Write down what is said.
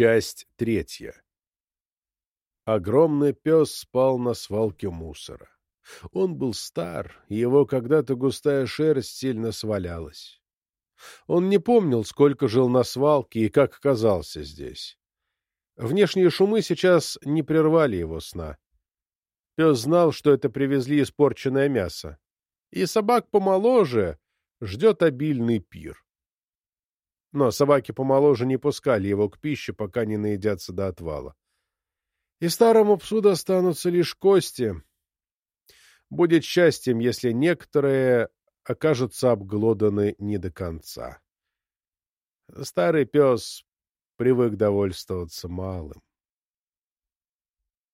Часть третья. Огромный пес спал на свалке мусора. Он был стар, его когда-то густая шерсть сильно свалялась. Он не помнил, сколько жил на свалке и как оказался здесь. Внешние шумы сейчас не прервали его сна. Пес знал, что это привезли испорченное мясо. И собак помоложе ждет обильный пир. Но собаки помоложе не пускали его к пище, пока не наедятся до отвала. И старому псу достанутся лишь кости. Будет счастьем, если некоторые окажутся обглоданы не до конца. Старый пес привык довольствоваться малым.